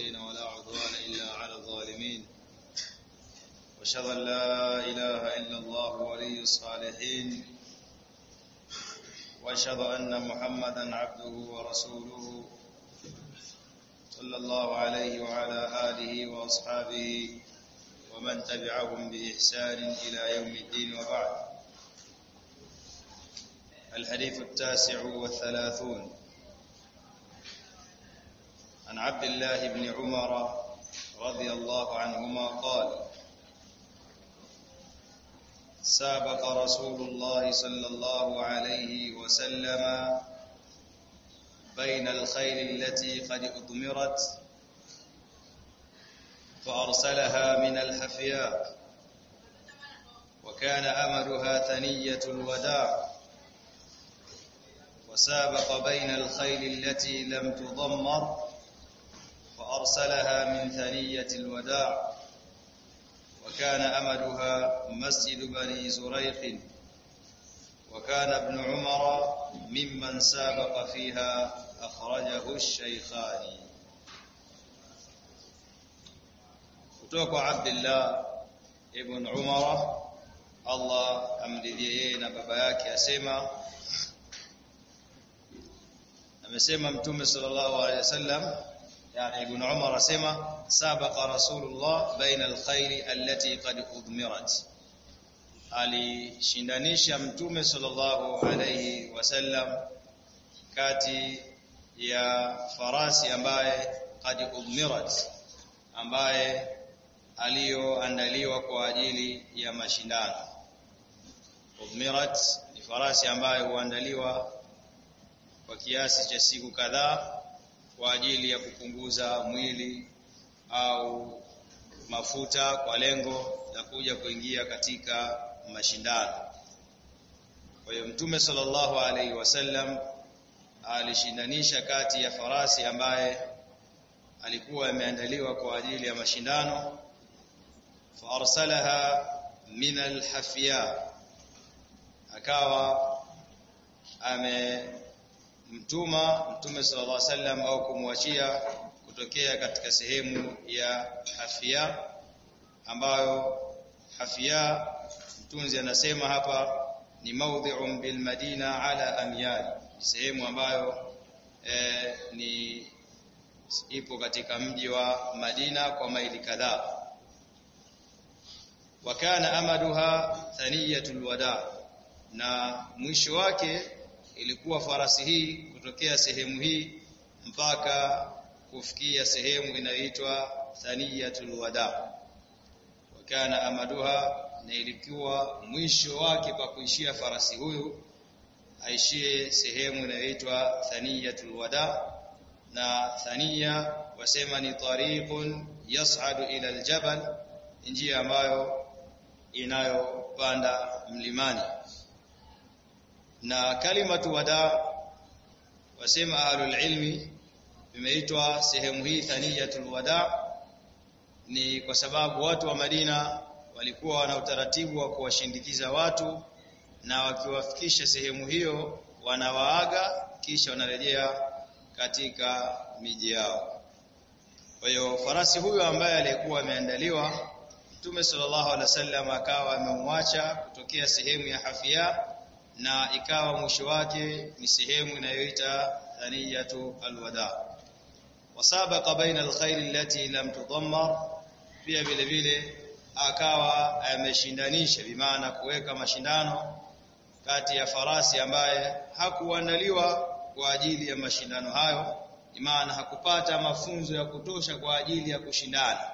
المتقين ولا عدوان إلا على الظالمين. وأشهد أن لا إله إلا الله ولي الصالحين. وأشهد أن محمدا عبده ورسوله صلى الله عليه وعلى آله وأصحابه ومن تبعهم بإحسان إلى يوم الدين وبعد. الحديث التاسع والثلاثون. عن عبد الله بن عمر رضي الله عنهما قال سابق رسول الله صلى الله عليه وسلم بين الخيل التي قد أضمرت فأرسلها من الحفياء وكان أمرها ثنية الوداع. وسابق بين الخيل التي لم تضمر وأرسلها من ثنية الوداع وكان أمدها مسجد بني زريق وكان ابن عمر ممن سابق فيها أخرجه الشيخان. توك عبد الله ابن عمر الله أمرذيين بباياك أسيما أمسيما متومي صلى الله عليه وسلم yani ibn Umar asema sabaqa rasulullah baina alkhairi allati qad udmirat. Alishindanisha mtume sallallahu alayhi wasallam kati ya farasi ambaye qad udmirat ambaye aliyoandaliwa kwa ajili ya mashindano. Udmirat ni farasi ambaye huandaliwa kwa kiasi cha siku kadhaa kwa ajili ya kupunguza mwili au mafuta kwa lengo la kuja kuingia katika mashindano. Kwa hiyo Mtume sallallahu alaihi wasallam alishindanisha kati ya farasi ambaye alikuwa ameandaliwa kwa ajili ya mashindano fa arsalaha min alhafiya akawa ame mtuma mtume sallallahu alaihi wasallam au kumwachia kutokea katika sehemu ya hafia ambayo hafia mtunzi anasema hapa ni maudhi'un bil madina ala amyal sehemu ambayo eh, ni ipo katika mji wa Madina kwa maili kadhaa. Wakana amaduha thaniyatul wada na mwisho wake ilikuwa farasi hii kutokea sehemu hii mpaka kufikia sehemu inayoitwa thaniyatul wada. Wakana amaduha na ilikuwa mwisho wake pa kuishia farasi huyu aishie sehemu inayoitwa thaniyatul wada. Na thaniya wasema ni tariqun yas'adu ila aljabal njia ambayo inayopanda mlimani na kalimatu wada wasema ahlul ilmi imeitwa sehemu hii thaniyatul wada ni kwa sababu watu wa Madina walikuwa wana utaratibu wa kuwashindikiza watu na wakiwafikisha sehemu hiyo wanawaaga kisha wanarejea katika miji yao. Kwa hiyo farasi huyo ambaye alikuwa ameandaliwa Mtume sallallahu alaihi wasallam akawa amemwacha kutokea sehemu ya hafia na ikawa mwisho wake ni sehemu inayoita thaniyatu alwada. Wasabaqa baina alkhair allati lam tudammar pia vile vile akawa ameshindanisha bimaana kuweka mashindano kati ya farasi ambaye hakuandaliwa kwa ajili ya mashindano hayo maana hakupata mafunzo ya kutosha kwa ajili ya kushindana.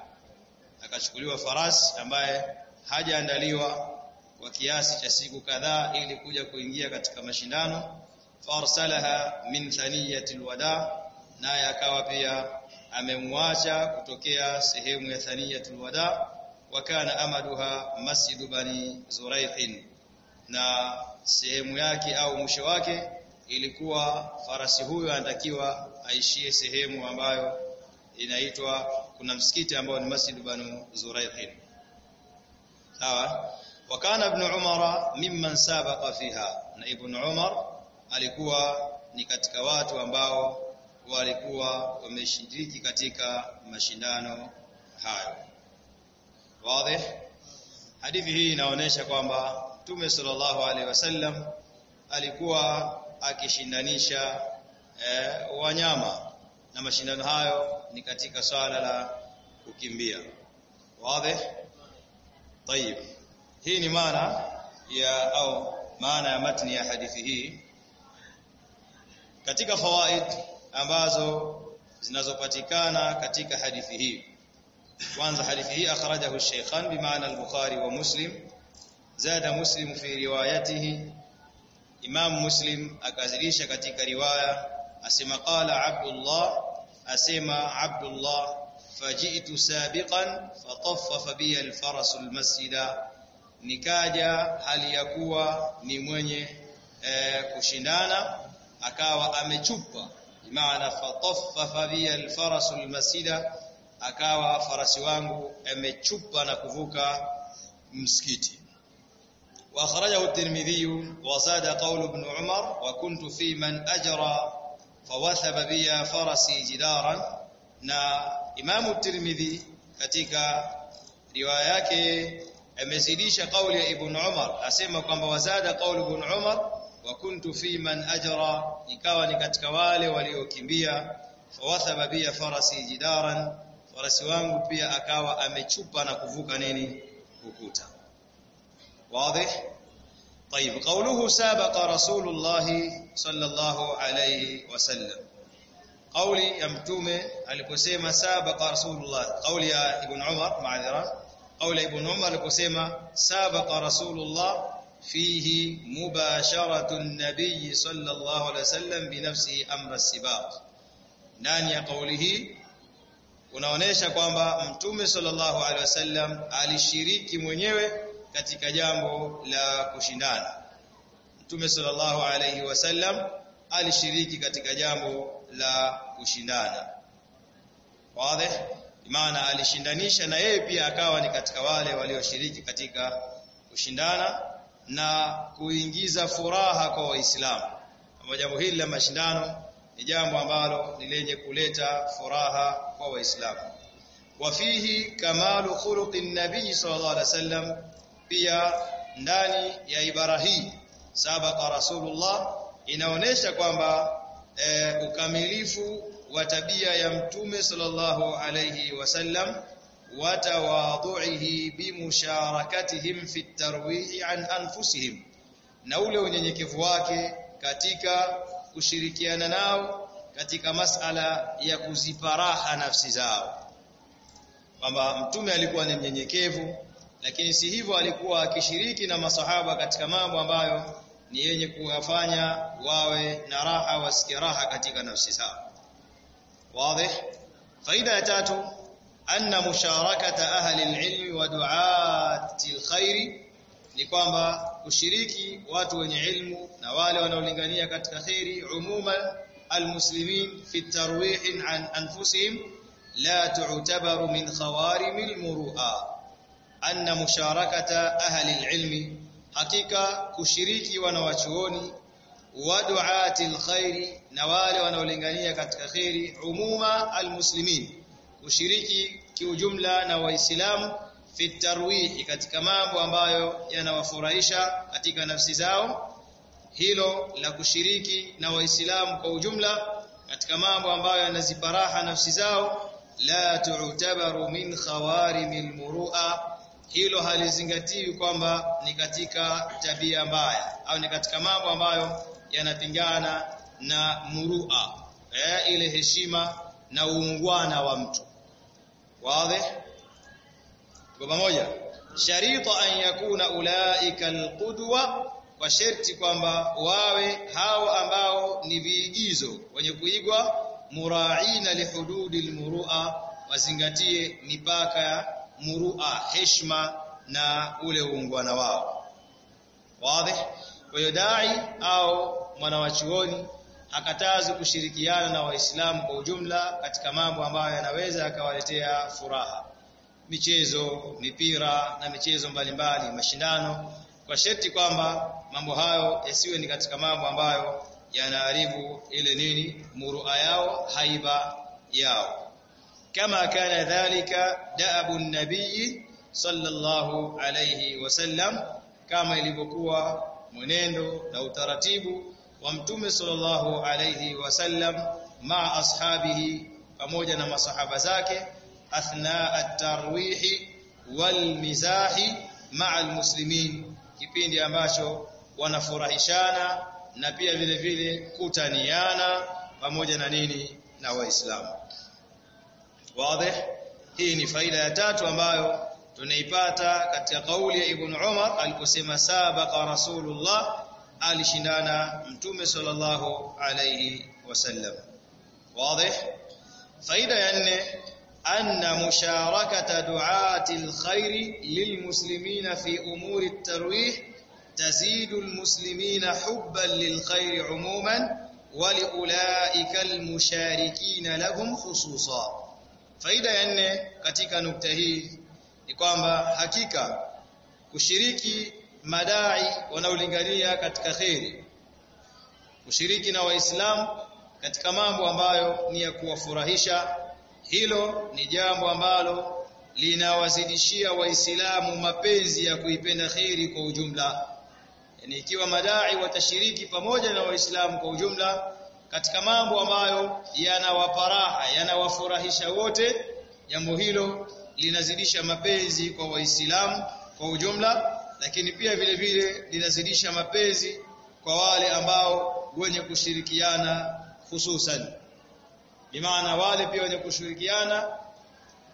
Akachukuliwa farasi ambaye hajaandaliwa kwa kiasi cha siku kadhaa ili kuja kuingia katika mashindano. Farsalaha min thaniyati alwada naye akawa pia amemwacha kutokea sehemu ya thaniyati alwada wakana amaduha masjid bani zuraihin na sehemu yake au mwisho wake ilikuwa farasi huyo anatakiwa aishie sehemu ambayo inaitwa kuna msikiti ambao ni masjid banu Zuraihin sawa wa kana ibn umara mimman sabaqa fiha. Na ibn umar alikuwa ni katika watu ambao walikuwa wameshiriki katika mashindano hayo. Wazi. Hadithi hii inaonyesha kwamba mtume sallallahu alaihi wasallam alikuwa akishindanisha eh, wanyama. Na mashindano hayo ni katika swala la kukimbia. Wazi. Tayeb hii ni maana ya au maana ya matni ya hadithi hii katika fawaid ambazo zinazopatikana katika hadithi hii kwanza hadithi hii akhrajahu shaykhan bimaana al-bukhari wa muslim zada muslim fi riwayatihi imam muslim akazidisha katika riwaya asema qala abdullah asema abdullah faji'tu sabiqan fataffafa bi al-faras al-masjida nikaja hali ya kuwa ni mwenye e, kushindana akawa amechupa maana fataffafa bi al-faras al-masjida akawa farasi wangu amechupa na kuvuka msikiti واخرجه الترمذي وزاد قول ابن عمر وكنت في من اجرى فوثب بي فرسي جدارا na Imamu Tirmidhi katika riwaya yake amezidisha kauli ya Ibn Umar asema kwamba wazada kauli Ibn Umar wa kuntu fi man ajra ikawa ni katika wale waliokimbia fawathaba bia farasi jidaran farasi wangu pia akawa amechupa na kuvuka nini ukuta واضح طيب قوله سابق رسول الله صلى الله عليه وسلم قولي ya mtume aliposema sabaqa rasulullah qawli ya ibn umar ma'adhira qawli ibn umar aliposema sabaqa rasulullah fihi mubasharatu an-nabiy sallallahu alayhi wasallam binafsihi amra sibaq nani ya kauli hii? Unaonesha kwamba mtume sallallahu alaihi wasallam alishiriki mwenyewe katika jambo la kushindana. Mtume sallallahu alaihi wasallam alishiriki katika jambo la kushindana. Wazi maana alishindanisha na yeye pia akawa ni katika wale walioshiriki katika kushindana na kuingiza furaha kwa waislamu. Kama jambo hili la mashindano ni jambo ambalo ni lenye kuleta furaha kwa waislamu. Wafihi kamalu khuluqi nabii sallallahu alaihi wasallam pia ndani ya ibara hii sabaqa rasulullah inaonesha kwamba e, ukamilifu wa tabia ya mtume sallallahu alayhi wasallam wa tawadhu'ihi bimusharakatihim fi tarwihi an anfusihim na ule unyenyekevu wake katika kushirikiana nao katika masala ya kuziparaha nafsi zao. Kwamba mtume alikuwa ni mnyenyekevu lakini si hivyo alikuwa akishiriki na masahaba katika mambo ambayo ni yenye kuwafanya wawe na raha wasikie raha katika nafsi zao ya tatu anna musharakata ahli alilmi wa duati alkhairi ni kwamba kushiriki watu wenye ilmu na wale wanaolingania katika khairi umuman almuslimin fi tarwih an anfusihim la tu'tabaru min khawarim almuru'a anna musharakata ahli alilmi hakika kushiriki wanawachuoni wa duati alkhairi na wale wanaolingania katika khairi umuma almuslimin ushiriki kiujumla na waislamu fi tarwihi katika mambo ambayo yanawafurahisha katika nafsi zao. Hilo la kushiriki na waislamu kwa ujumla katika mambo ambayo yanaziparaha nafsi zao. La tu'tabaru min khawarimil muru'a hilo halizingatiwi kwamba ni katika tabia mbaya au ni katika mambo ambayo yanapingana na murua eh, ile heshima na uungwana wa mtu. Wazi? Kwa pamoja. Sharita an yakuna ulaika alqudwa kwa sharti kwamba wawe hao ambao ni viigizo wenye kuigwa muraina lihududi almurua wazingatie mipaka ya murua heshima na ule uungwana wao. Wazi? Kwa hiyo dai au mwanawachuoni hakatazi kushirikiana na waislamu kwa ujumla katika mambo ambayo yanaweza yakawaletea furaha. Michezo mipira na michezo mbalimbali mashindano kwa sharti kwamba mambo hayo yasiwe ni katika mambo ambayo yanaharibu ile nini murua yao haiba yao. Kama kana dhalika daabu nabii sallallahu alayhi wasallam kama ilivyokuwa mwenendo na utaratibu wa mtume sallallahu alayhi wasallam ma ashabihi pamoja na masahaba zake athna at-tarwihi wal mizahi ma'a al-muslimin kipindi ambacho wanafurahishana na pia vile vile kutaniana pamoja na nini na waislamu. Wazi hii ni faida ya tatu ambayo tunaipata katika kauli ya ibn Umar aliposema sabaqa rasulullah alishindana mtume sallallahu alayhi wasallam wazi faida ya nne anna musharakata du'ati alkhair lilmuslimina fi umuri at-tarwih tazidu almuslimina hubban lilkhair umuman ولأولئك المشاركين لهم خصوصا faida ya nne katika nukta hii ni kwamba hakika kushiriki madai wanaolingania katika kheri. Ushiriki na waislamu katika mambo ambayo ni ya kuwafurahisha hilo ni jambo ambalo linawazidishia waislamu mapenzi ya kuipenda kheri kwa ujumla. Yani ikiwa madai watashiriki pamoja na waislamu kwa ujumla katika mambo ambayo yanawaparaha yanawafurahisha wote jambo hilo linazidisha mapenzi kwa waislamu kwa ujumla lakini pia vile vile linazidisha mapenzi kwa wale ambao wenye kushirikiana hususan. Bimaana wale pia wenye kushirikiana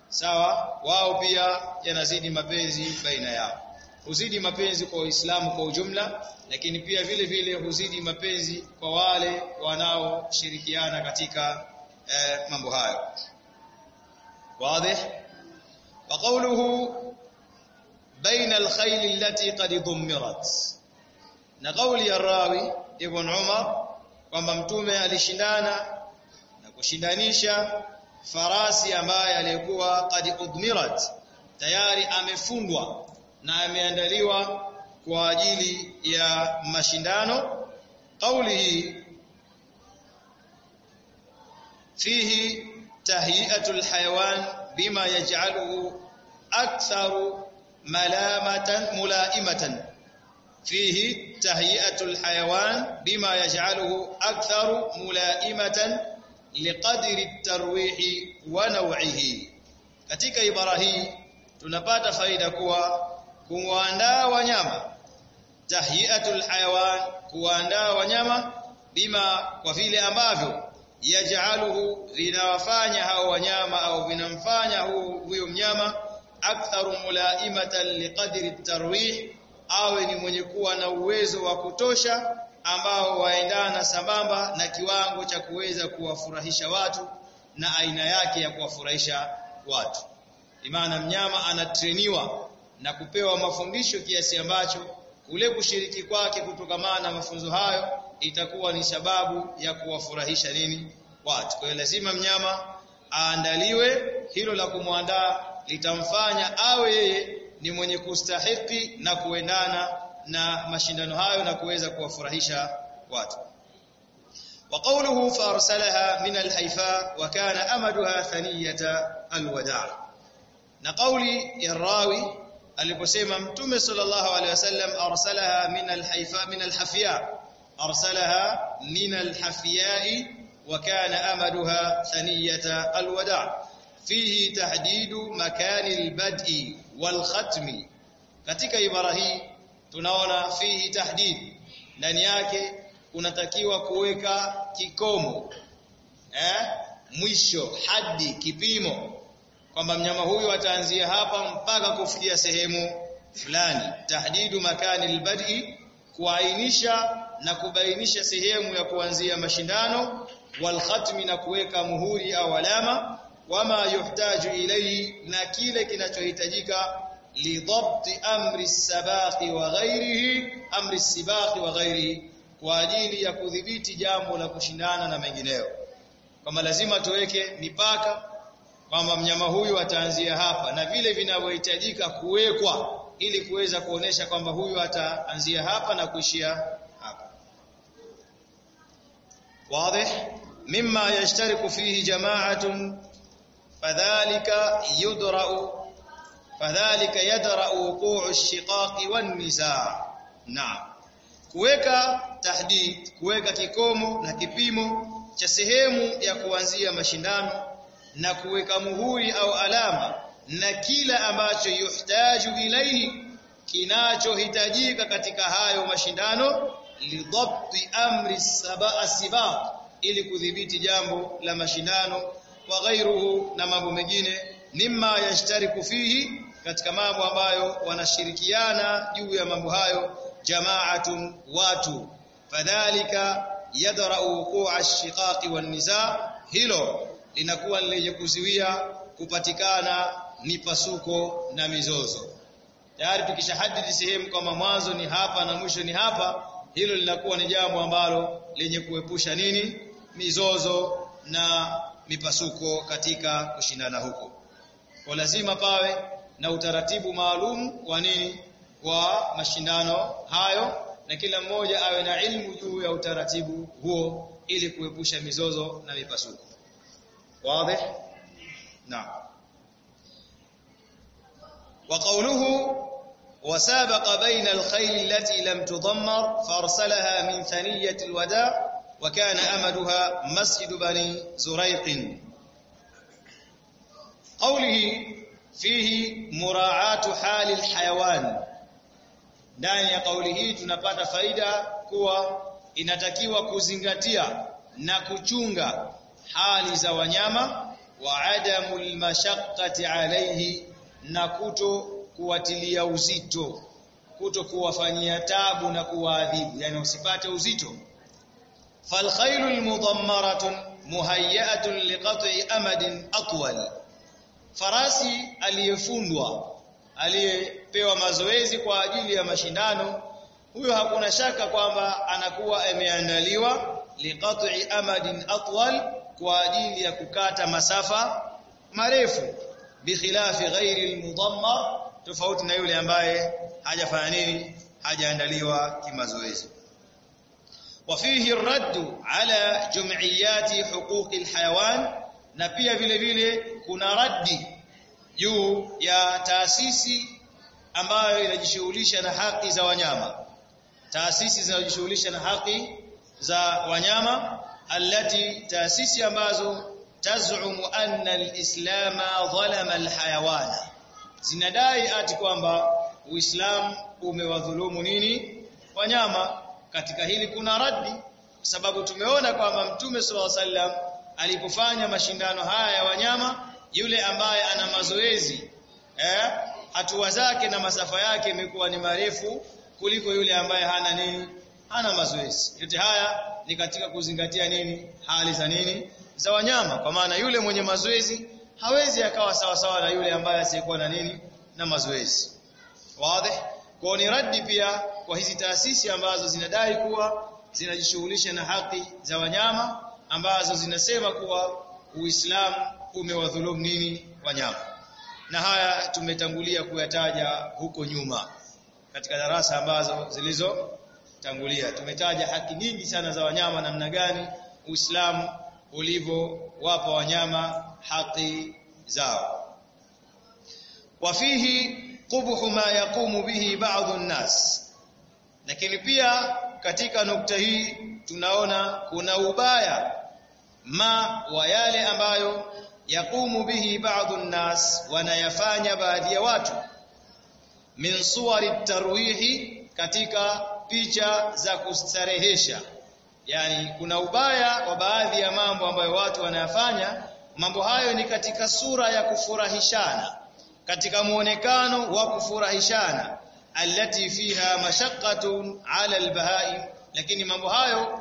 sawa wao pia yanazidi mapenzi baina yao. Huzidi mapenzi kwa Uislamu kwa ujumla lakini pia vile vile huzidi mapenzi kwa wale wanaoshirikiana katika eh, mambo hayo. Wazi? Wa بين الخيل التي قد ضمرت na kauli ya rawi ibn Umar kwamba mtume alishindana na kushindanisha farasi ambaye alikuwa qad udmirat tayari amefundwa na ameandaliwa kwa ajili ya mashindano kauli hii fihi tahyi'atul hayawan bima yaj'aluhu aktharu ملامة ملائمة. فيه تهيئة الحيوان بما يجعله أكثر ملائمة لقدر الترويح ونوعه. كتك إبراهي تنبات فايدة كوا كوانا ونعم تهيئة الحيوان كوانا ونعم بما وفي لأمافه يجعله فينا ونيامة أو فينا وفانيه ويوم aktharu mulaimatan liqadri tarwih awe ni mwenye kuwa na uwezo wa kutosha ambao waendana sambamba na kiwango cha kuweza kuwafurahisha watu na aina yake ya kuwafurahisha watu imana mnyama anatreniwa na kupewa mafundisho kiasi ambacho kule kushiriki kwake kutokamana na mafunzo hayo itakuwa ni sababu ya kuwafurahisha nini watu. Kwa lazima mnyama aandaliwe, hilo la kumwandaa litamfanya awe yeye ni mwenye kustahiki na kuendana na mashindano hayo na kuweza kuwafurahisha watu. وقوله فارسلها من الحيفاء وكان امدها ثنيه الوداع na kauli ya rawi aliposema mtume sallallahu alaihi wasallam arsalaha min alhaifa min alhafiya arsalaha min alhafiyai wa kana amaduha thaniyata alwada fihi tahdidu makani albad'i walkhatmi. Katika ibara hii tunaona fihi tahdid. Ndani yake unatakiwa kuweka kikomo eh mwisho hadi kipimo kwamba mnyama huyu ataanzia hapa mpaka kufikia sehemu fulani. Tahdidu makani albad'i kuainisha na kubainisha sehemu ya kuanzia mashindano walkhatmi na kuweka muhuri au alama wama yuhtaju ilayhi na kile kinachohitajika lidhabti amri sabaqi wa ghairihi amri sibaqi wa ghairihi kwa ajili ya kudhibiti jambo la kushindana na mengineo. Kama lazima tuweke mipaka kwamba mnyama huyu ataanzia hapa na vile vinavyohitajika kuwekwa ili kuweza kuonesha kwamba huyu ataanzia hapa na kuishia hapa. Wazi? Mimma yashtariku fihi jama'atun fadhalika yudra'u fadhalika yadra'u wuqu'u ash-shiqaqi wan-nizaa kuweka tahdid kuweka kikomo na kipimo cha sehemu ya kuanzia mashindano na kuweka muhuri au alama na kila ambacho yuhtaju ilaihi kinachohitajika katika hayo mashindano lidhabti amri sabaa sibaq ili kudhibiti jambo la mashindano wa ghairuhu na mambo mengine mimma yashtariku fihi katika mambo ambayo wanashirikiana juu ya mambo hayo jamaatun watu. Fadhalika yadra wuqu'a ash-shiqaqi wan-niza hilo linakuwa lenye kuziwia kupatikana mipasuko na mizozo. Tayari tukishahadidi sehemu kama mwanzo ni hapa na mwisho ni hapa hilo linakuwa ni jambo ambalo lenye kuepusha nini? Mizozo na mipasuko katika kushindana huko kwa lazima pawe na utaratibu maalum wa nini wa mashindano hayo na kila mmoja awe na ilmu juu ya utaratibu huo ili kuepusha mizozo na mipasuko wazi naam وقوله وسابق بين الخيل التي لم تضمر فارسلها من ثنية الوداع وكان أمدها مسجد بني زريق قوله فيه مراعاة حال الحيوان ndani ya kauli hii tunapata faida kuwa inatakiwa kuzingatia na kuchunga hali za wanyama wa adamul mashaqqati alayhi na kuto kuwatilia uzito kuto kuwafanyia tabu na kuwaadhibu yani usipate uzito falkhailu المضمره muhayyatun liqat'i amadin atwal. Farasi aliyefundwa aliyepewa mazoezi kwa ajili ya mashindano huyo hakuna shaka kwamba anakuwa ameandaliwa liqat'i amadin atwal kwa ajili ya kukata masafa marefu bikhilafi ghairi almudammar tofauti na yule ambaye hajafanya nini? Hajaandaliwa kimazoezi وفيه الرد على جمعيات حقوق الحيوان na pia vile vile kuna raddi juu ya taasisi ambayo inajishughulisha na haki za wanyama taasisi zinazojishughulisha na haki za wanyama allati taasisi ambazo tazumu anna alislama dhalama alhayawana zinadai ati kwamba uislamu umewadhulumu nini wanyama katika hili kuna raddi sababu tumeona kwamba mtume sallallahu alaihi alipofanya mashindano haya ya wanyama yule ambaye ana mazoezi eh hatua zake na masafa yake imekuwa ni marefu kuliko yule ambaye hana nini? Hana mazoezi. Yote haya ni katika kuzingatia nini? Hali za nini? Za wanyama. Kwa maana yule mwenye mazoezi hawezi akawa sawa sawa na yule ambaye asiyekuwa na nini? Na mazoezi. Wazi? Kwa ni raddi pia kwa hizi taasisi ambazo zinadai kuwa zinajishughulisha na haki za wanyama ambazo zinasema kuwa Uislamu umewadhulumu nini wanyama. Na haya tumetangulia kuyataja huko nyuma katika darasa ambazo zilizotangulia. Tumetaja haki nyingi sana za wanyama namna gani Uislamu ulivyowapa wanyama haki zao. Wafihi qubhu ma yaqumu bihi ba'dhu an-nas lakini pia katika nukta hii tunaona kuna ubaya ma wa yale ambayo yakumu bihi baadhi nnas, wanayafanya baadhi ya watu. Min suwari tarwihi katika picha za kustarehesha. Yani kuna ubaya wa baadhi ya mambo ambayo watu wanayafanya. Mambo hayo ni katika sura ya kufurahishana katika muonekano wa kufurahishana allati fiha mashaqqatun ala albahaim lakini mambo hayo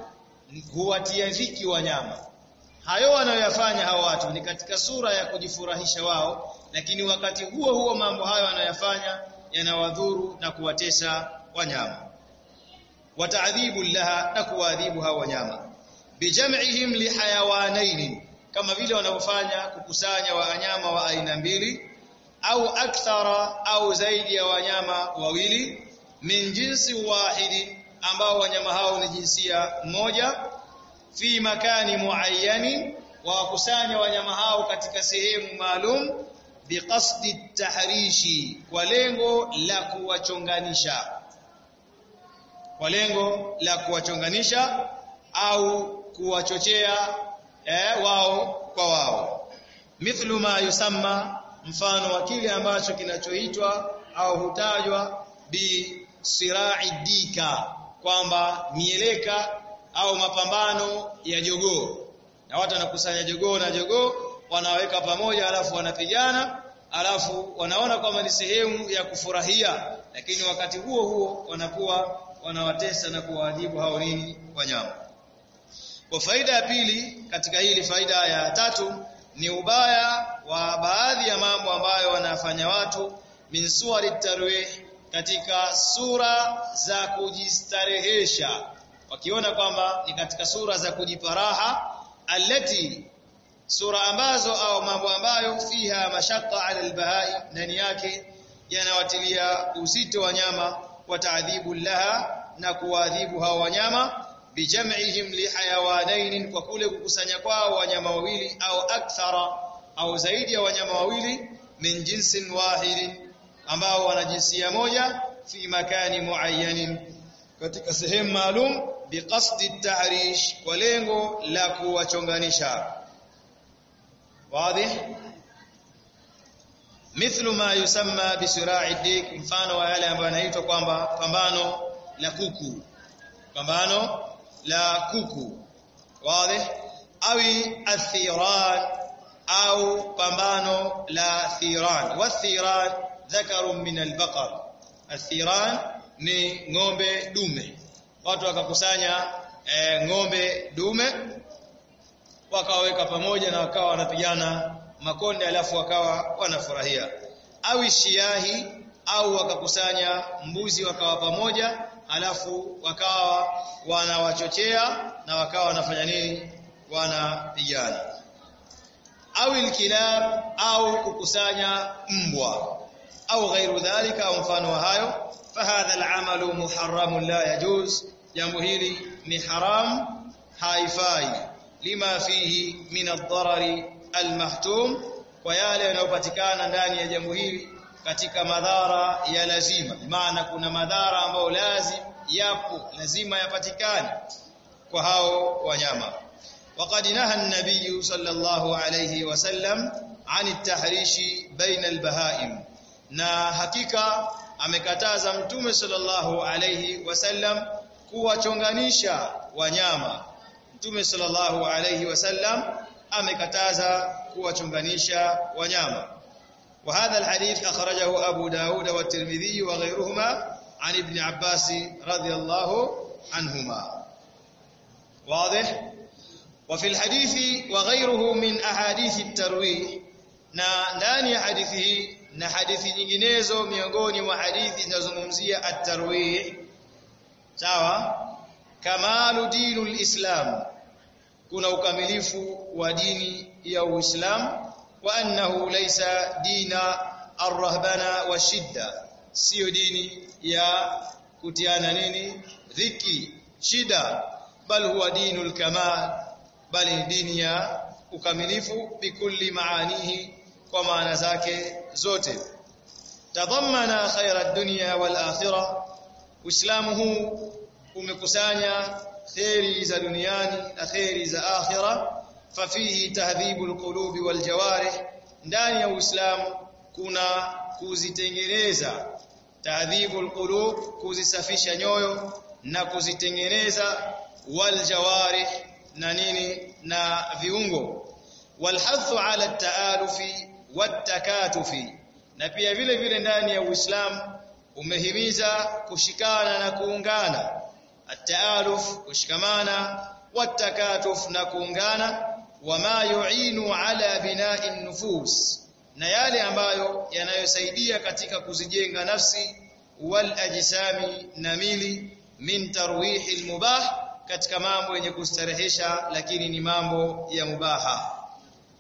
huwatia dhiki wanyama. Hayo wanayoyafanya hao watu ni katika sura ya kujifurahisha wao lakini wakati huo huo mambo hayo wanayofanya yanawadhuru na kuwatesa wanyama. Wataadhibu laha na kuadhibu hao wanyama. Bijam'ihim lihayawanaini kama vile wanavyofanya kukusanya wanyama wa aina mbili au akthara au zaidi ya wanyama wawili min jinsi wahidi ambao wanyama hao ni jinsia moja fi makani muayyani wakusanya wanyama hao katika sehemu maalum biqasdi tahrishi kwa lengo la kuwachonganisha. Kwa lengo la kuwachonganisha au kuwachochea eh, wao kwa wao. Mithlu ma yusamma mfano wa kile ambacho kinachoitwa au hutajwa bi sirai dika kwamba mieleka au mapambano ya jogoo. Na watu wanakusanya jogoo na jogoo wanaweka pamoja alafu wanapigana alafu wanaona kwamba ni sehemu ya kufurahia. Lakini wakati huo huo wanakuwa wanawatesa na kuwaadhibu hao nini wanyama. Kwa faida ya pili katika hili faida ya tatu ni ubaya wa baadhi ya mambo ambayo wanafanya watu min suwari tarwih katika sura za kujistarehesha. Wakiona kwamba ni katika sura za kujiparaha alati sura ambazo au mambo ambayo fiha mashaqqa ala albahai ndani yake yanawatilia uzito wanyama wa taadhibu laha na kuadhibu hao wanyama bijam'ihim lihayawanain kwa kule kukusanya kwao wanyama wawili au akthara au zaidi ya wanyama wawili min jinsin wahidin ambao wana jinsia moja fi makani muayyanin katika sehemu maalum biqasdi tahrish kwa lengo la kuwachonganisha. Wazi? Mithlu ma yusamma bisira'i dik mfano wa yale ambayo yanaitwa kwamba pambano la kuku. Pambano la kuku. Wazi? Awi athiran au pambano la thiran. Wathiran dhakaru min albaqar. Athiran ni ng'ombe dume. Watu wakakusanya e, ng'ombe dume wakaweka pamoja na wakawa wanapigana makonde alafu wakawa wanafurahia. Au shiahi au wakakusanya mbuzi wakawa pamoja alafu wakawa wanawachochea na wakawa wanafanya nini? Wanapigana. Au ilkilab au kukusanya mbwa. Au ghairu dhalika au mfano wa hayo. Fahadha al'amalu muharramun la yajuz. Jambo hili ni haram haifai. Lima fihi min ad-darari al-mahtum. Kwa yale yanayopatikana ndani ya jambo hili katika madhara ya lazima maana kuna madhara ambayo lazim yapo lazima yapatikane kwa hao wanyama وقد نهى النبي صلى الله عليه وسلم عن التحريش بين البهائم na hakika amekataza mtume sallallahu alayhi wasallam kuwachonganisha wanyama mtume sallallahu alayhi wasallam amekataza kuwachonganisha wanyama وهذا الحديث أخرجه أبو داود والترمذي وغيرهما عن ابن عباس رضي الله عنهما واضح وفي الحديث وغيره من أحاديث الترويح na ndani ya hadithi hii na hadithi nyinginezo miongoni mwa hadithi zinazozungumzia at-tarwih sawa kamalu dinul islam kuna ukamilifu wa dini ya uislamu laysa dina arrahbana wa shidda sio dini ya kutiana nini dhiki shida bal huwa dinul kamal bali ni dini ya ukamilifu bikulli maanihi kwa maana zake zote tadhammana khaira dunya wal akhirah uislamu huu umekusanya khairi za duniani na khairi za akhirah fafihi tahdhibu alqulubi waljawarih ndani ya uislamu kuna kuzitengeneza. Tahdhibu alqulub kuzisafisha nyoyo na kuzitengeneza. Waljawarih na nini? Na viungo. Walhathu ala taalufi watakatufi na pia vile vile ndani ya Uislamu umehimiza kushikana na kuungana. At-taaluf kushikamana. Watakatuf na kuungana wama yu'inu ala bina'i nufus na yale ambayo yanayosaidia katika kuzijenga nafsi wal ajsami na mili min tarwihi al-mubah katika mambo yenye kustarehesha lakini ni mambo ya mubaha.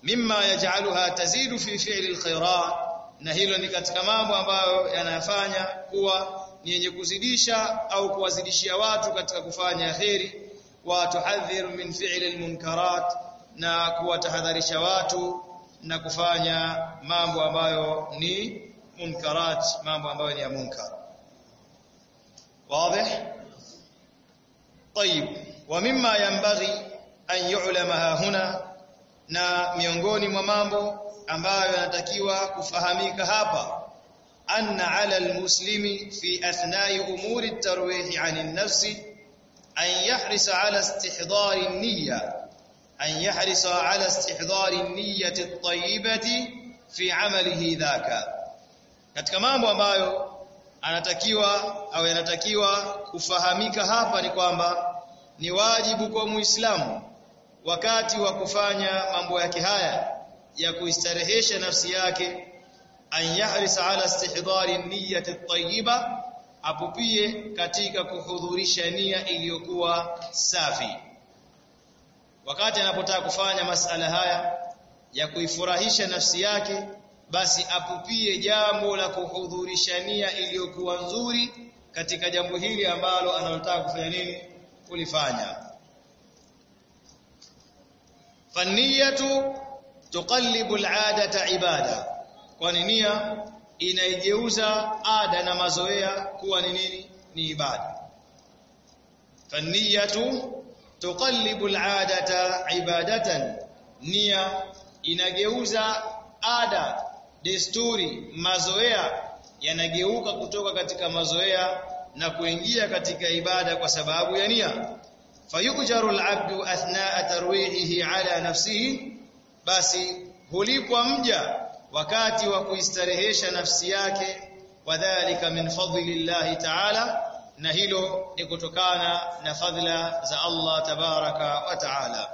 Mimma yaj'aluha tazidu fi fi'li alkhairat na hilo ni katika mambo ambayo yanayafanya kuwa ni yenye kuzidisha au kuwazidishia watu katika kufanya khairi wa tuhadhir min fi'li almunkarat na kuwatahadharisha watu na kufanya mambo ambayo ni munkarat mambo ambayo ni ya munkar واضح طيب ومما ينبغي أن يعلم ها هنا na miongoni mwa mambo ambayo yanatakiwa kufahamika hapa anna ala almuslimi fi athnai umuri at-tarwih 'an an-nafsi an yahrisa ala istihdari an-niyya an yahrisa ala istihdari an-niyyati at-tayyibati fi 'amalihi dhaka katika mambo ambayo anatakiwa au yanatakiwa kufahamika hapa ni kwamba ni wajibu kwa Muislamu wakati wa kufanya mambo yake haya ya kuistarehesha nafsi yake an yahrisa ala istihdari niyyati tayyiba apupie katika kuhudhurisha nia iliyokuwa safi wakati anapotaka kufanya masala haya ya kuifurahisha nafsi yake basi apupie jambo la kuhudhurisha nia iliyokuwa nzuri katika jambo hili ambalo analotaka kufanya nini? Kulifanya. Faniyatu tuqallibu al'adata ibada. Kwani nia inaigeuza ada na mazoea kuwa ni nini? Ni ibada. Faniyatu tuqallibu al'adata ibadatan. Nia inageuza ada desturi mazoea yanageuka kutoka katika mazoea na kuingia katika ibada kwa sababu ya nia. Fayujaru al'abdu athnaa tarwihihi ala nafsihi basi hulipwa mja wakati wa kuistarehesha nafsi yake. Wadhālika min fadlillahi ta'ala na hilo ni kutokana na fadhila za Allah tabaraka wa ta'ala.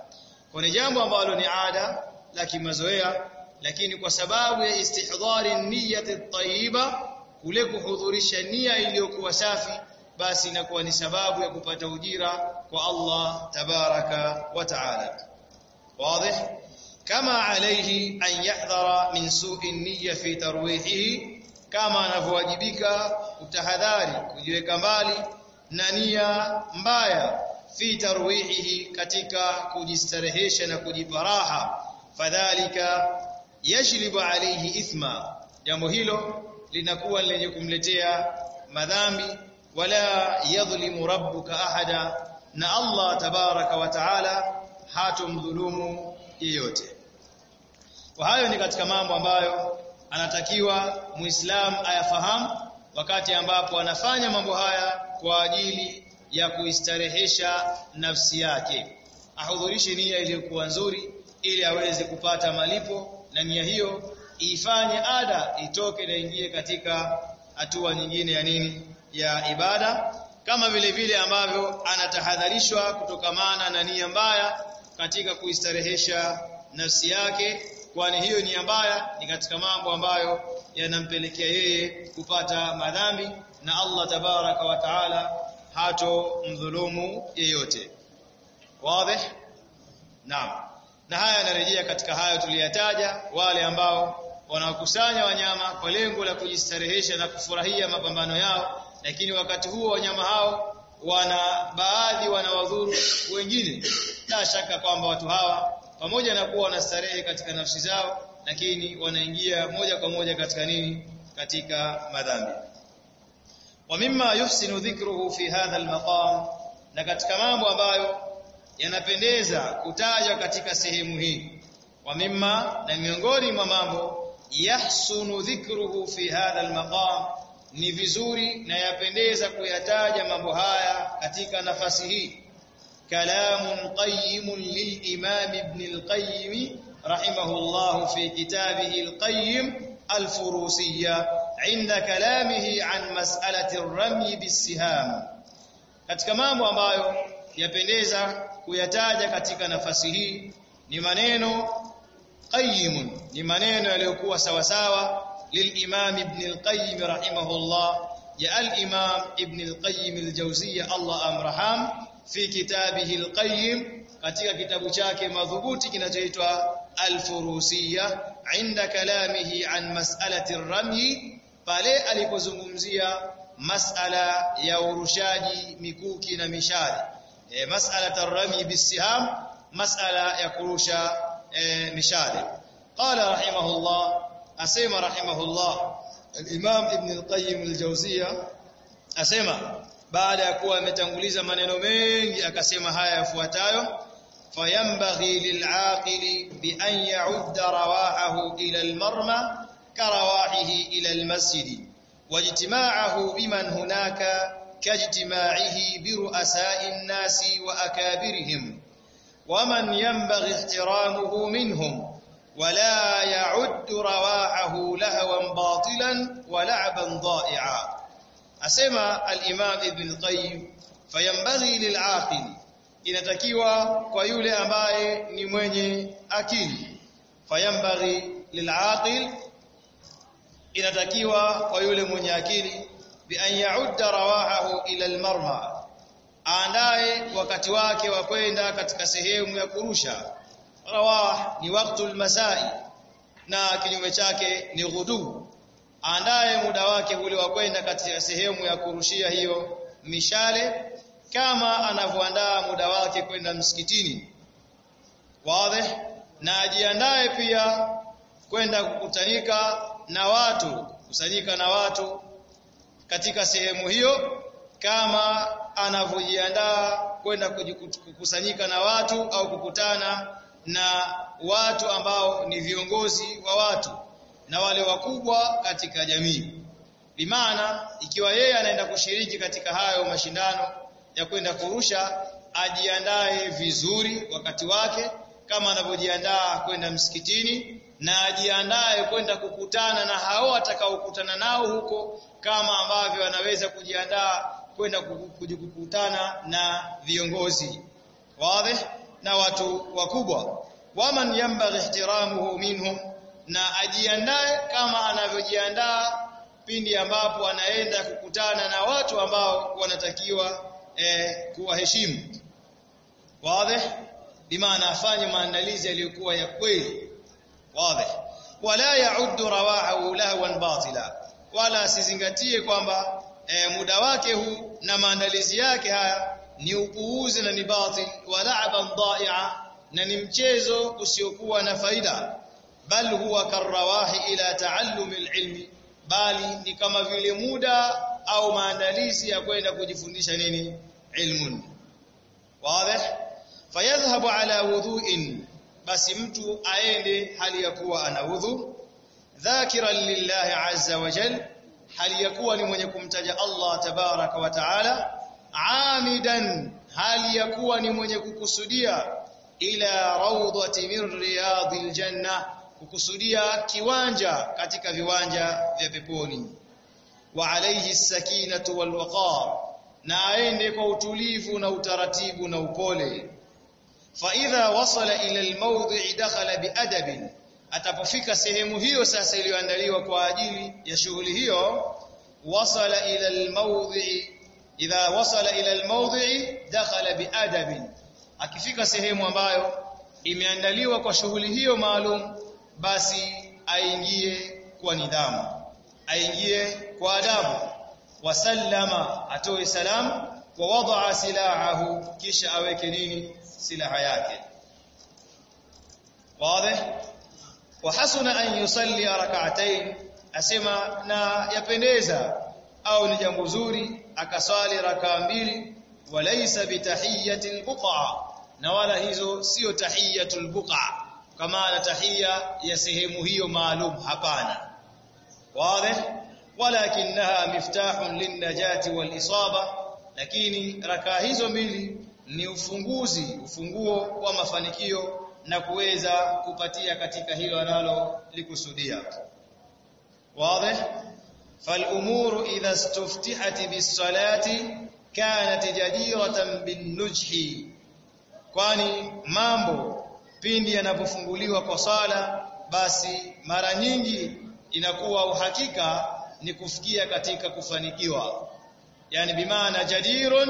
Kwa jambo ambalo ni ada la kimazoea lakini kwa sababu ya istihdhari niyyati tayyiba kule kuhudhurisha nia iliyokuwa safi basi inakuwa ni sababu ya kupata ujira kwa Allah tabaraka wa taala. Wazi kama alayhi an yahdhara min su'i niyya fi tarwihihi kama anavyowajibika kutahadhari kujiweka mbali na nia mbaya fi tarwihihi katika kujistarehesha na kujipa raha. Fadhalika yajlibu alayhi ithma jambo hilo linakuwa lenye kumletea madhambi. Wala yadhlimu rabbuka ahada na Allah tabaraka wa taala hatomdhulumu yeyote. Kwa hayo ni katika mambo ambayo anatakiwa muislam ayafahamu wakati ambapo anafanya mambo haya kwa ajili ya kuistarehesha nafsi yake. Ahudhurishe nia iliyokuwa nzuri ili aweze kupata malipo na nia hiyo ifanye ada itoke na ingie katika hatua nyingine ya nini? Ya ibada. Kama vile vile ambavyo anatahadharishwa kutokamana na nia mbaya katika kuistarehesha nafsi yake kwani hiyo nia mbaya ni katika mambo ambayo yanampelekea yeye kupata madhambi na Allah tabaraka wa taala hato mdhulumu yeyote. Wazi naam. Na haya yanarejea katika hayo tuliyataja wale ambao wanakusanya wanyama kwa lengo la kujistarehesha na kufurahia mapambano yao lakini wakati huo wanyama hao wana baadhi wanawadhuru wengine. La shaka kwamba watu hawa pamoja na kuwa wanastarehe katika nafsi zao lakini wanaingia moja kwa moja katika nini? Katika madhambi. Wa mimma yuhsinu dhikruhu fi hadha almaqam na katika mambo ambayo yanapendeza kutajwa katika sehemu hii. Wa mimma na miongoni mwa mambo yahsunu dhikruhu fi hadha almaqam ni vizuri na yapendeza kuyataja mambo haya katika nafasi hii. Kalamun qayyimun lilimam ibn alqayyim rahimahullah fi kitabihi alqayyim alfurusiyya inda kalamihi an mas'alati ar-ramy bis-siham katika mambo ambayo yapendeza kuyataja katika nafasi hii ni maneno qayyimun ni maneno yaliyokuwa sawa sawa للإمام ابن القيم رحمه الله يا الإمام ابن القيم الجوزية الله أمرحام في كتابه القيم katika kitabu chake madhubuti kinachoitwa Al-Furusiyya inda kalamihi an mas'alati ar-ramy pale alipozungumzia mas'ala ya urushaji mikuki na mishale e, mas'ala tarami bisiham mas'ala ya kurusha e, mishale qala rahimahullah asema rahimahullah al-imam ibn al-qayyim al-jawziyya asema baada ya kuwa ametanguliza maneno mengi akasema haya yafuatayo فينبغي للعاقل بأن يعد رواحه إلى المرمى كرواحه إلى المسجد واجتماعه بمن هناك كاجتماعه برؤساء الناس وأكابرهم ومن ينبغي احترامه منهم ولا يعد رواحه لهوا باطلا ولعبا ضائعا. أسمى الإمام ابن القيم فينبغي للعاقل inatakiwa kwa yule ambaye ni mwenye akili. Fayambaghi lil'aqil inatakiwa kwa yule mwenye akili bi an ya'udda rawahahu ila almarha andaye wakati wake wa kwenda katika sehemu ya kurusha. Rawah ni wakati almasai na kinyume chake ni ghudu andaye muda wake ule wa kwenda katika sehemu ya kurushia hiyo mishale kama anavyoandaa muda wake kwenda msikitini wazi na ajiandae pia kwenda kukutanika na watu kusanyika na watu katika sehemu hiyo kama anavyojiandaa kwenda kukusanyika na watu au kukutana na watu ambao ni viongozi wa watu na wale wakubwa katika jamii. Bimaana ikiwa yeye anaenda kushiriki katika hayo mashindano ya kwenda kurusha ajiandae vizuri wakati wake kama anavyojiandaa kwenda msikitini na ajiandae kwenda kukutana na hao atakaokutana nao huko kama ambavyo anaweza kujiandaa kwenda kukutana na viongozi. Wazi? Na watu wakubwa. Waman yambaghi ihtiramuhu minhum na ajiandae kama anavyojiandaa pindi ambapo anaenda kukutana na watu ambao wanatakiwa eh, kuwaheshimu. Wazi bimaana afanye maandalizi yaliyokuwa ya kweli. Wazi wala ya'uddu rawahu lahwan batila. Wala asizingatie kwamba e, muda wake huu na maandalizi yake haya ni upuuzi na ni batil wa la'ban dha'i'a na ni mchezo usiokuwa na faida. Bal huwa karrawahi ila taallum alilmi bali ni kama vile muda au maandalizi ya kwenda kujifundisha nini ilmun. Wazi? Fayadhhabu ala wudhu'in basi mtu aende hali ya kuwa ana wudhu dhakiran lillahi azza wa jal. Hali ya kuwa ni mwenye kumtaja Allah tabaraka wa taala. Amidan. Hali ya kuwa ni mwenye kukusudia. Ila rawdati min riyadil janna. Kukusudia kiwanja katika viwanja vya peponi. Wa alayhi sakinatu wal waqar na aende kwa utulivu na utaratibu na upole. Fa idha wasala ila almawdhi dakhala biadab atapofika sehemu hiyo sasa iliyoandaliwa kwa ajili ya shughuli hiyo wasala ila almawdhi idha wasala ila almawdhi dakhala biadab akifika sehemu ambayo imeandaliwa kwa shughuli hiyo maalum basi aingie kwa nidhamu aingie kwa adabu wasallama atoe salamu wa wadaa silahahu kisha aweke nini silaha yake wazi وحسن أن يصلي ركعتين asema na yapendeza au ni jambo zuri akaswali rakaa mbili walaysa bitahiyatil buqa na wala hizo sio tahiyatul buqa kama na tahiyya ya sehemu hiyo maalum hapana wazi walakinaha miftahun linnajati walisaba lakini rakaa hizo mbili ni ufunguzi ufunguo wa mafanikio na kuweza kupatia katika hilo analo likusudia wazi فالامور اذا استفتحت بالصلاه كانت جديره بالنجح kwani mambo pindi yanapofunguliwa kwa sala basi mara nyingi inakuwa uhakika ni kufikia katika kufanikiwa. Yani bimaana jadirun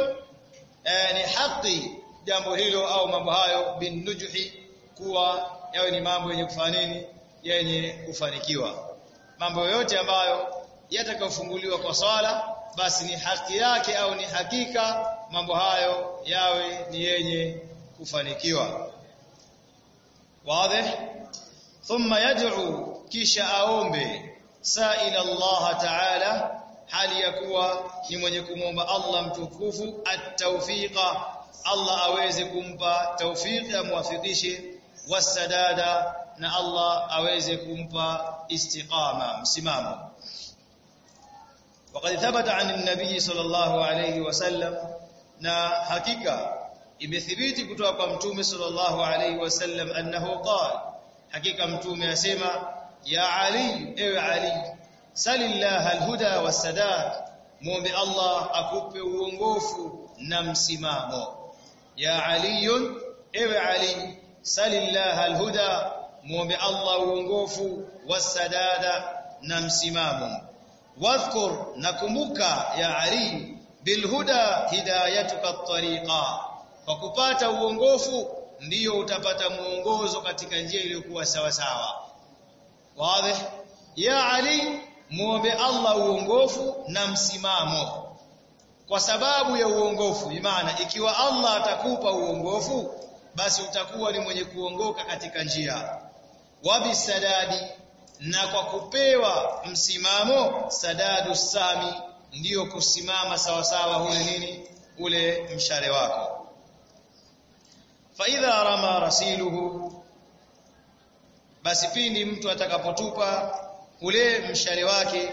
eh, ni haki jambo hilo au mambo hayo bin nujhi kuwa yawe ni mambo yenye kufanya nini yenye kufanikiwa. Mambo yote ambayo yatakayofunguliwa kwa swala basi ni haki yake au ni hakika mambo hayo yawe ni yenye kufanikiwa. Wazi? Thumma yad'u kisha aombe sa'ila Allah ta'ala hali ya kuwa ni mwenye kumwomba Allah mtukufu at-tawfiqa Allah aweze kumpa tawfiq amwafikishe wasadada na Allah aweze kumpa istiqama msimamo وقد ثبت عن النبي صلى الله عليه وسلم na hakika imethibiti kutoka kwa mtume sallallahu alayhi wasallam annahu qala hakika mtume asema ya ali ewe ali salillah alhuda wasadad muombe Allah akupe uongofu na msimamo. Ya ali ewe ali salillah alhuda. Muombe Allah uongofu wasadada na msimamo. Wadhkur nakumbuka ya ali bilhuda hidayatuka at-tariqa kwa kupata uongofu ndiyo utapata muongozo katika njia iliyokuwa sawa sawa wazi. Ya ali muombe Allah uongofu na msimamo. Kwa sababu ya uongofu imana ikiwa Allah atakupa uongofu basi utakuwa ni mwenye kuongoka katika njia. Wabisadadi na kwa kupewa msimamo sadadu sami ndiyo kusimama sawa sawa ule nini? Ule mshale wako. Fa idha rama rasiluhu basi pindi mtu atakapotupa ule mshale wake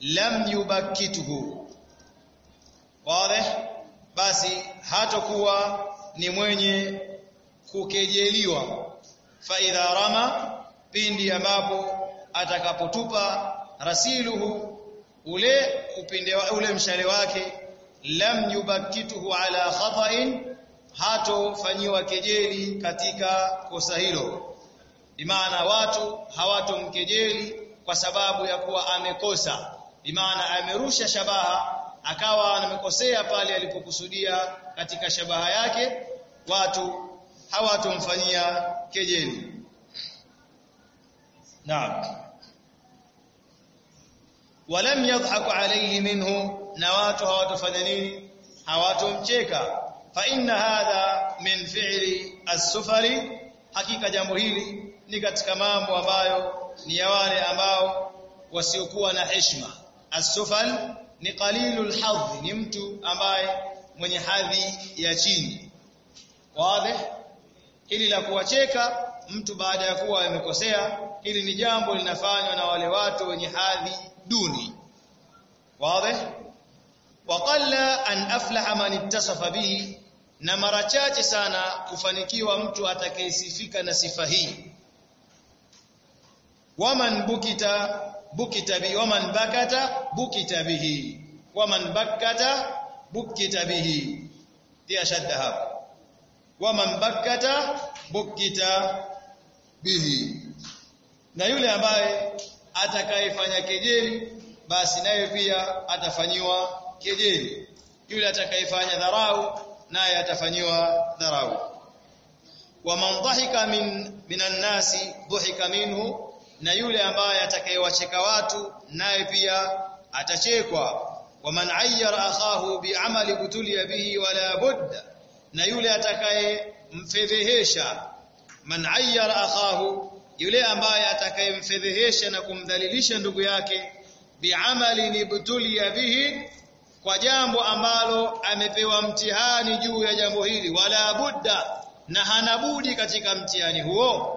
lam yubakituhu. Wazi? Basi hatakuwa ni mwenye kukejeliwa. Fa idha rama pindi ambapo atakapotupa rasiluhu ule upinde wa ule mshale wake lam yubakituhu ala khata'in hatofanyiwa kejeli katika kosa hilo bimaana watu hawatomkejeli kwa sababu ya kuwa amekosa. Bimaana amerusha shabaha akawa amekosea pale alipokusudia katika shabaha yake. Watu hawatomfanyia kejeli. Naam. Walam yadhhaku alayhi minhu na watu hawatofanya nini? Hawatomcheka. Fa inna hadha min fi'li as-sufari. Hakika jambo hili ni katika mambo ambayo ni ya wale ambao wasiokuwa na heshima. As-sufal ni qalilul hadhi ni mtu ambaye mwenye hadhi ya chini. Wazi? Hili la kuwacheka mtu baada ya kuwa amekosea hili ni jambo linafanywa na wale watu wenye hadhi duni. Wazi? Waqalla an aflaha man ittasafa bihi na mara chache sana kufanikiwa mtu atakayesifika na sifa hii waman bukita bukita bi waman bakata bukita bihi. Waman bakata bukita bihi. Tia shadda hapo waman bakata bukita bihi. Na yule ambaye atakayefanya kejeli basi naye pia atafanyiwa kejeli. Yule atakayefanya dharau naye atafanyiwa dharau. Wa man dhahika min minan nasi dhahika minhu na yule ambaye atakayewacheka watu naye pia atachekwa. Wa man ayyara akhahu bi'amali butuliya bihi wala budda na yule atakayemfedhehesha. Man ayyara akhahu yule ambaye atakayemfedhehesha na kumdhalilisha ndugu yake bi'amali nibtuliya bihi kwa jambo ambalo amepewa mtihani juu ya jambo hili wala budda na hanabudi katika mtihani huo.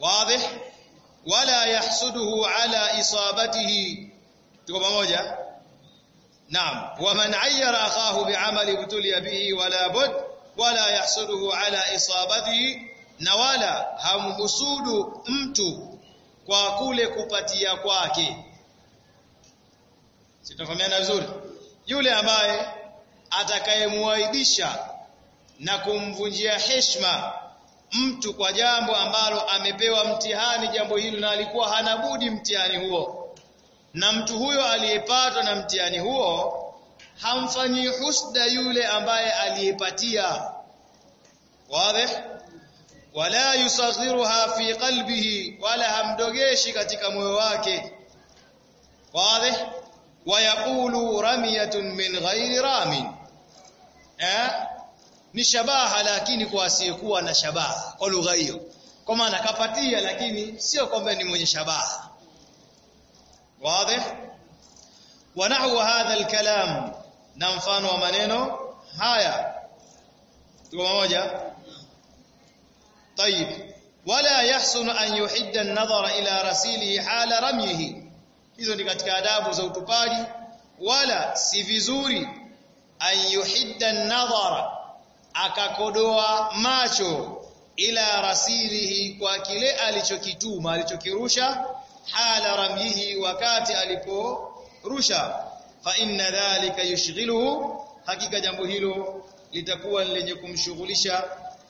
Wazi wala yahsuduhu ala isabatihi. Tuko pamoja? Naam. Wa man ayyara akhahu bi'amali butuliya bihi wala bud wala yahsuduhu ala isabatihi. Na wala hamhusudu mtu kwa kule kupatia kwake. Sitafahamiana vizuri? Yule ambaye atakayemuaibisha na kumvunjia heshima mtu kwa jambo ambalo amepewa mtihani jambo hilo na alikuwa hanabudi mtihani huo. Na mtu huyo aliyepatwa na mtihani huo hamfanyi husda yule ambaye aliyepatia. Wazi? Wala yusaghiruha fi qalbihi wala hamdogeshi katika moyo wake. Wazi? Wayaqulu ramiyatun min ghairi ramin. Eh ni shabaha lakini kwa asiyekuwa na shabaha kwa lugha hiyo kwa maana kapatia lakini sio kwamba ni mwenye shabaha wazi wa nahwu hadha alkalam na mfano wa maneno haya tuko pamoja طيب ولا يحسن أن يحد النظر إلى رسيله حال رميه hizo ni katika adabu za utupaji wala si vizuri an yuhidda an-nadhara akakodoa macho ila rasilihi kwa kile alichokituma alichokirusha hala ramyihi wakati aliporusha. Fa inna dhalika yushghiluhu hakika jambo hilo litakuwa lenye kumshughulisha.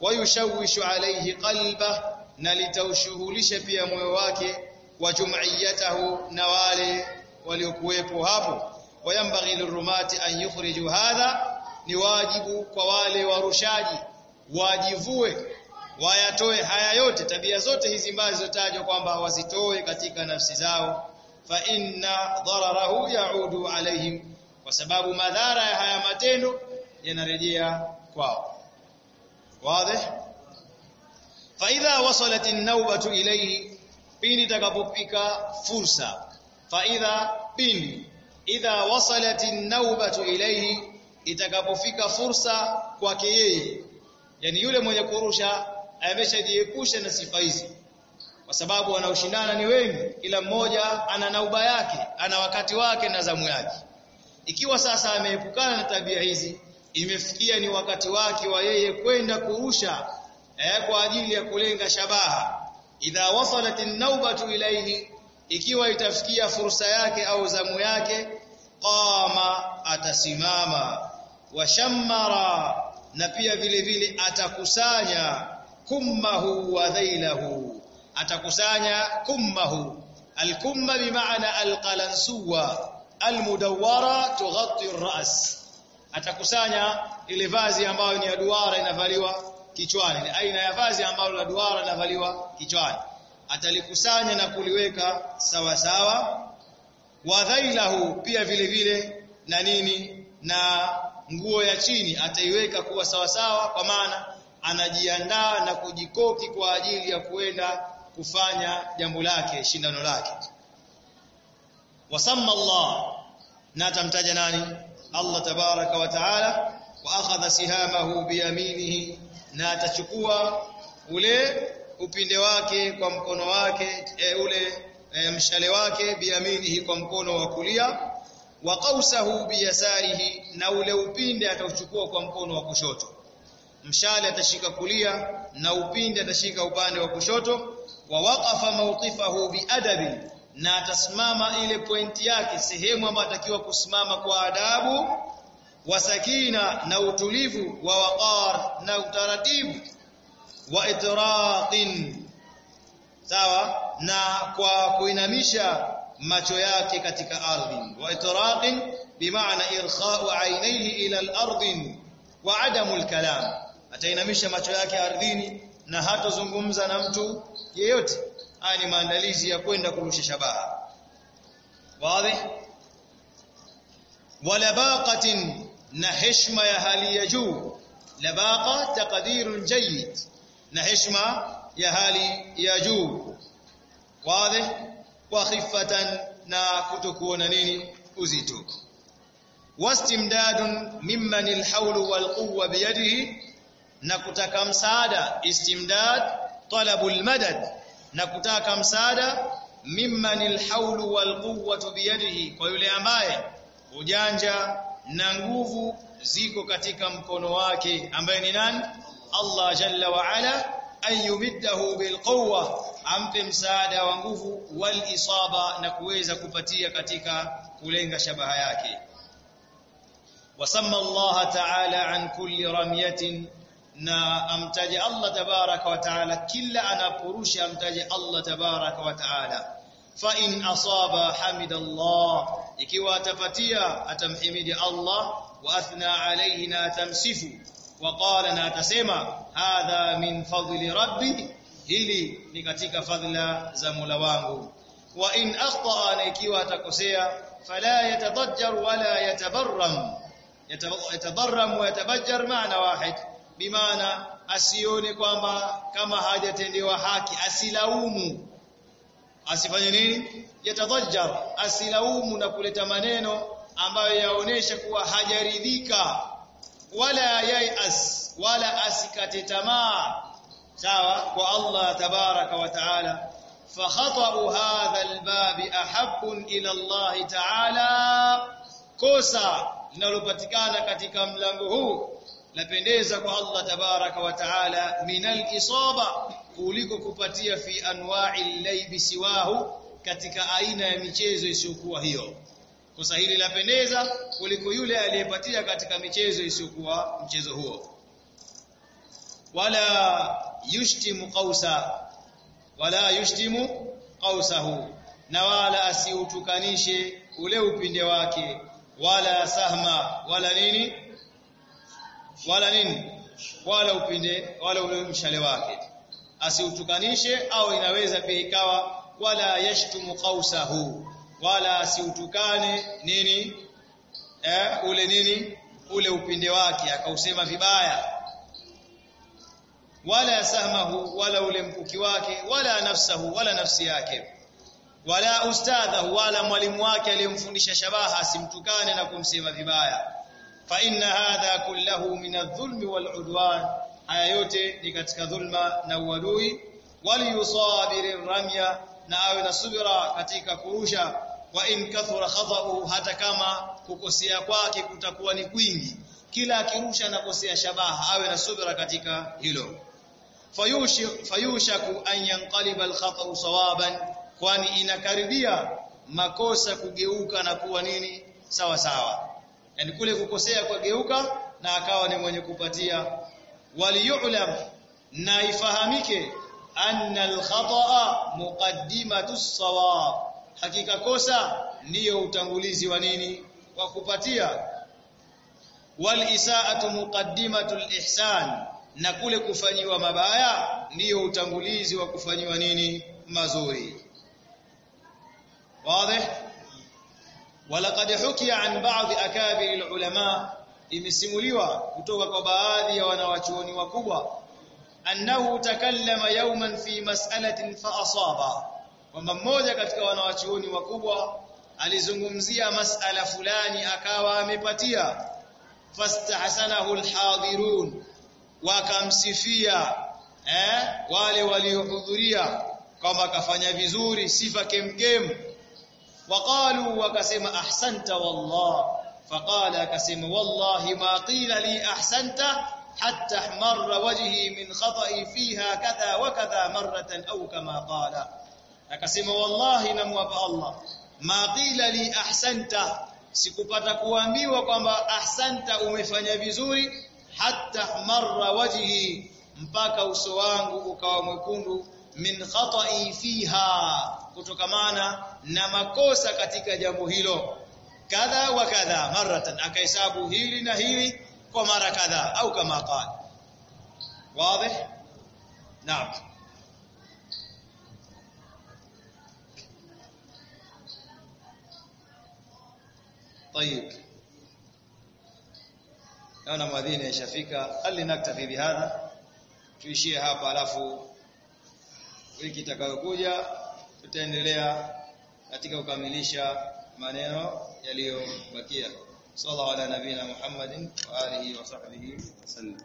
Wa wayushawishu alayhi qalba na litaushughulisha pia moyo wake wa jum'iyatahu na wale waliokuwepo hapo. Wayambaghi lirumati an yukhriju hadha ni wajibu kwa wale warushaji wajivue wayatoe haya yote tabia zote hizi mbaya zilizotajwa kwamba wazitoe katika nafsi zao. Fa inna dhararahu yaudu alaihim kwa sababu madhara ya haya matendo yanarejea kwao. Wazi? Fa idha wasalat an-nawbatu ilayhi pindi takapofika fursa. Fa idha pindi. Idha wasalat an-nawbatu ilayhi itakapofika fursa kwake yeye. Yani yule mwenye kurusha ameshajiepusha na sifa hizi. Kwa sababu wanaoshindana ni wengi kila mmoja ana nauba yake ana wakati wake na zamu yake. Ikiwa sasa ameepukana na tabia hizi imefikia ni wakati wake wa yeye kwenda kurusha eh, kwa ajili ya kulenga shabaha. Idha wasalat an-naubatu ilayhi ikiwa itafikia fursa yake au zamu yake qama atasimama washammara na pia vile vile atakusanya kummahu wa dhailahu atakusanya kummahu. Alkumma bimaana alqalansuwa almudawwara tughatti ar-ra's atakusanya ile vazi ambayo ni ya duara inavaliwa kichwani. Ni aina ya vazi ambalo la duara linavaliwa kichwani. Atalikusanya na kuliweka sawa sawa. Wa dhailahu pia vile vile na nini? Na nguo ya chini ataiweka kuwa sawa sawa kwa maana anajiandaa na kujikoki kwa ajili ya kuenda kufanya jambo lake shindano lake. Wasamma Allah na atamtaja nani? Allah tabaraka wa taala wa akhadha sihamahu biyaminihi na atachukua ule upinde wake kwa mkono wake e, ule e, mshale wake biyaminihi kwa mkono wa kulia wa qausahu biyasarihi na ule upinde atauchukua kwa mkono wa kushoto. Mshale atashika kulia na upinde atashika upande wa kushoto. Wa waqafa mawqifahu biadabi na atasimama ile pointi yake sehemu ambayo atakiwa kusimama kwa adabu wa sakina na utulivu wa waqar na utaratibu wa itraqin sawa? Na kwa kuinamisha macho yake katika ardhi wa itraqin bimaana irkha'u aynayhi ila al-ardh wa adamu al-kalam atainamisha macho yake ardhini na hatozungumza na mtu yeyote haya ni maandalizi ya kwenda kurusha shabaha wazi walabaqatin na heshima ya hali ya juu labaqa taqdirun jayyid na heshima ya hali ya juu wazi wa khifatan na kutokuona nini? Uzito. Wastimdadun mimman alhawlu walquwwa biyadihi na kutaka msaada istimdad talabul madad na kutaka msaada mimman alhawlu walquwwa biyadihi kwa yule ambaye ujanja na nguvu ziko katika mkono wake ambaye ni nani? Allah jalla wa ala an yumiddahu bilquwa ampe msaada wa nguvu wal isaba na kuweza kupatia katika kulenga shabaha yake. Wasamma Allah ta'ala an kulli ramyatin na amtaje Allah tabaraka wa taala kila anaporusha amtaje Allah tabaraka wa taala. Fa in asaba hamidallah ikiwa atapatia atamhimidi Allah wa athna alayhi na tamsifu wa qala na atasema hadha min fadli rabbi hili ni katika fadhila za Mola wangu. Wa in akhta na ikiwa atakosea fala yatadajjar wala yatabarram. Yatadarram wa yatabajjar maana wahid. Bimaana asione kwamba kama hajatendewa haki asilaumu. Asifanye nini? Yatadajjar asilaumu na kuleta maneno ambayo yaonesha kuwa hajaridhika wala yayas wala asikate tamaa. Sawa? Kwa Allah tabaraka wa taala. Fa khata'u hadha albab ahabbun ila Allah taala. Kosa linalopatikana katika mlango huu lapendeza kwa Allah tabaraka wa taala minal isaba kuliko kupatia fi anwa'i laybi siwahu katika aina ya michezo isiyokuwa hiyo kosa hili lapendeza kuliko yule aliyepatia katika michezo isiyokuwa mchezo huo. Wala yushtimu qausa wala yushtimu qausahu na wala asiutukanishe ule upinde wake wala sahma wala nini? Wala nini? Wala upinde wala ule mshale wake. Asiutukanishe au inaweza pia ikawa wala yashtumu qausahu wala asiutukane nini eh, ule nini ule upinde wake akausema vibaya. Wala sahmahu wala ule mkuki wake wala nafsahu wala nafsi yake. Wala ustadhahu wala mwalimu wake aliyemfundisha shabaha asimtukane na kumsema vibaya. Fa inna hadha kullahu min adh-dhulmi wal-udwan. Haya yote ni katika dhulma na uadui. Waliyusabir ramya na awe na subira katika kurusha wa in kathura khata'u hata kama kukosea kwake kutakuwa ni kwingi. Kila akirusha anakosea shabaha awe na subira katika hilo. Fayushaku an yanqaliba al-khata'u sawaban kwani inakaribia makosa kugeuka na kuwa nini? Sawa sawa. Yani kule kukosea kwa geuka na akawa ni mwenye kupatia. Waliyulam na ifahamike anna alkhata'a muqaddimatu as-sawab hakika kosa ndiyo utangulizi wa nini? Wa kupatia. Wal isaatu muqaddimatul ihsan na kule kufanyiwa mabaya ndio utangulizi wa kufanyiwa nini? Mazuri. Wazi? Walaqad hukiya an ba'd akabir ulama imesimuliwa kutoka kwa baadhi ya wanawachuoni wakubwa annahu takallama yawman fi mas'alatin fa asaba. Kwamba mmoja katika wanawachuoni wakubwa alizungumzia mas'ala fulani akawa amepatia fastahsanahu alhadirun wakamsifia eh wale waliohudhuria kwamba kafanya vizuri sifa kemkem waqalu wakasema ahsanta wallah faqala akasema wallahi ma qila li ahsanta hatta ihmarra wajhi min khata'i fiha kadha wa kadha marratan aw kama qala akasema wallahi namwapa Allah. Ma qila li ahsanta sikupata kuambiwa kwamba ahsanta umefanya vizuri hatta marra wajhi mpaka uso wangu ukawa mwekundu min khata'i fiha kutokamana na makosa katika jambo hilo. Kadha wa kadha maratan akahesabu hili na hili kwa mara kadha au kama qala. Wazi? Naam طيب naona mwadhini ishafika hali naktafi bihadha tuishie hapa alafu wiki itakayokuja tutaendelea katika kukamilisha maneno yaliyobakia sallallahu ala nabina muhammadin wa alihi wa sahbihi wasallam